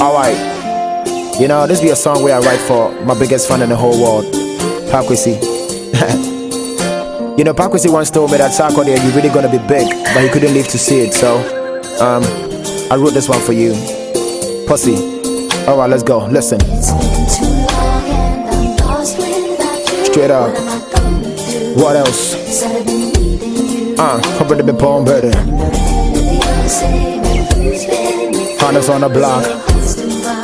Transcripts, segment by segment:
Alright. You know, this be a song where I write for my biggest fan in the whole world, Pakwesi. you know, Pakwesi once told me that Sarkodie, you're really gonna be big, but he couldn't live to see it. So, um, I wrote this one for you. Pussy. Alright, let's go. Listen. Straight up. What else? Uh, ready to be born better. Hunters on the block.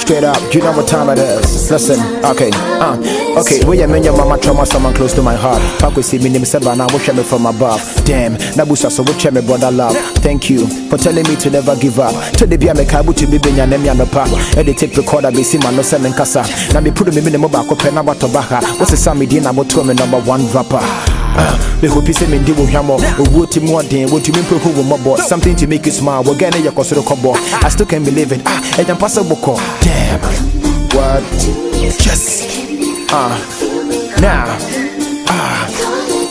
Straight up, you know what time it is. Listen, okay, uh, okay. We are your mama trauma, someone close to my heart. Fuck with see me name seven, now watch me from above. Damn, Nabusa, so watch me brother love. Thank you for telling me to never give up. To the Bia Mekabu to be Benya Nemi and the park. And they take record, I be see man no seven kasa. Now me put me in the mobile, tobacco. What's the Sammy Dina, about two number one rapper. Mehopi sɛ mende wo hwammɔ owuo ti mu ɔden wɔtumi mprɛhu wo mmɔbɔ something to make you smile. Wɔgɛ ne yɛkɔ soro kɔbɔ i still can believe it. Ah. Ɛgya mpa sɛ bɔkɔ damn. What? Yes. Ah. Now ah.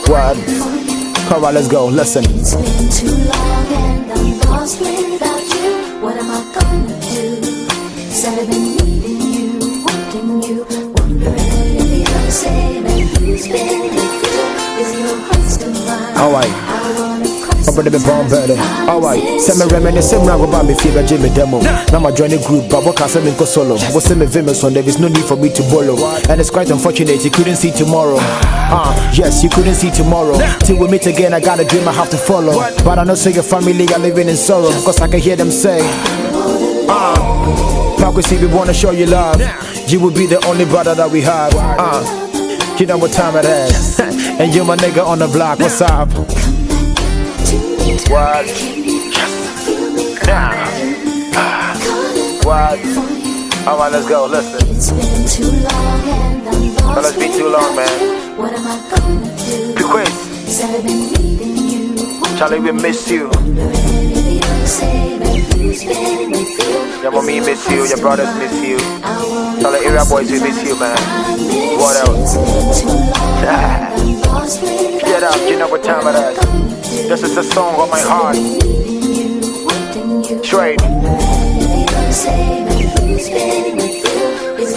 What? Come on, let's go. Listen. It's been too long and I'm you. What am I gonna do? Said I've been needing you, wanting you, wondering if you're the same and who's been with you. Is your heart still mine? Alright. I Up in the bomb better. Alright, send me reminisce, send me about me fever Jimmy demo. Now my journey group, but what can send me go solo? What's in me famous one? There is no need for me to borrow. And it's quite unfortunate you couldn't see tomorrow. Ah, yes, you couldn't see tomorrow. Till we meet again, I got a dream I have to follow. But I know so your family are living in sorrow. Cause I can hear them say, Ah, Pakwesi, we wanna show you love. You will be the only brother that we have. Ah, you know what time it is. And you my nigga on the block, what's up? What? Now. What? Alright, let's go. Listen. It's been too long and I'm lost let's be too long, man. What am I gonna do? Be quick. Said I've been needing you, Charlie, we miss you. wondering if you're the same and who's been with you. Your mommy miss you. Your brothers miss you. I wanna Tell the area boys we miss you, man. What else? Get up. You know what time it is. This is a song on my heart. Straight.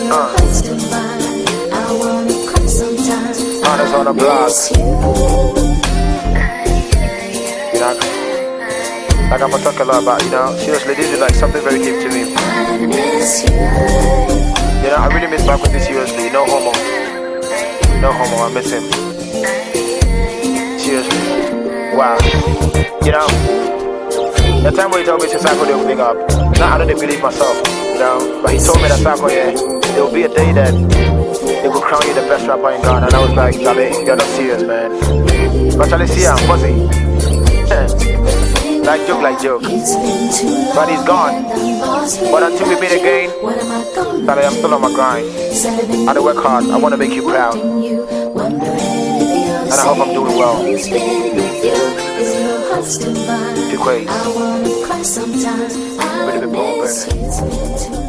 Uh. Hunters on the block. You know, like I'm talking a lot about, you know, seriously, this is like something very deep to me. You know, I really miss back with this seriously. No homo. No homo, I miss him. Seriously. Wow. You know, the time when he told me to cycle, they'll pick up. Now I don't believe myself, you know. But he told me that cycle, yeah, there will be a day that they will crown you the best rapper in Ghana. And I was like, Charlie, you're not serious, man. But Charlie, see, I'm fuzzy. like joke, like joke. But he's gone. But until we meet again, Charlie, I'm still on my grind. I do work hard. I want to make you proud. And I hope I'm doing well. Sometimes. I Bit of a ball.